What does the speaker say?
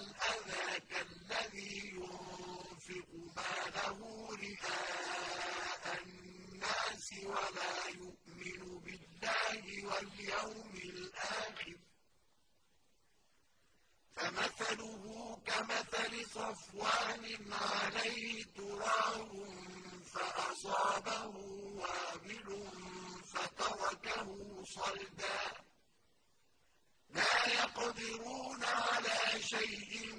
وَالْأَذَىٰ كَالَّذِي يُنفِقُ مَالَهُ رِئَاءَ النَّاسِ وَلَا يُؤْمِنُ بِاللَّهِ وَالْيَوْمِ الْآخِرِ ۖ فَمَثَلُهُ كَمَثَلِ صَفْوَانٍ عَلَيْهِ تُرَابٌ فَأَصَابَهُ وَابِلٌ فَتَرَكَهُ صَلْدًا ۖ لَّا يَقْدِرُونَ عَلَىٰ شَيْءٍ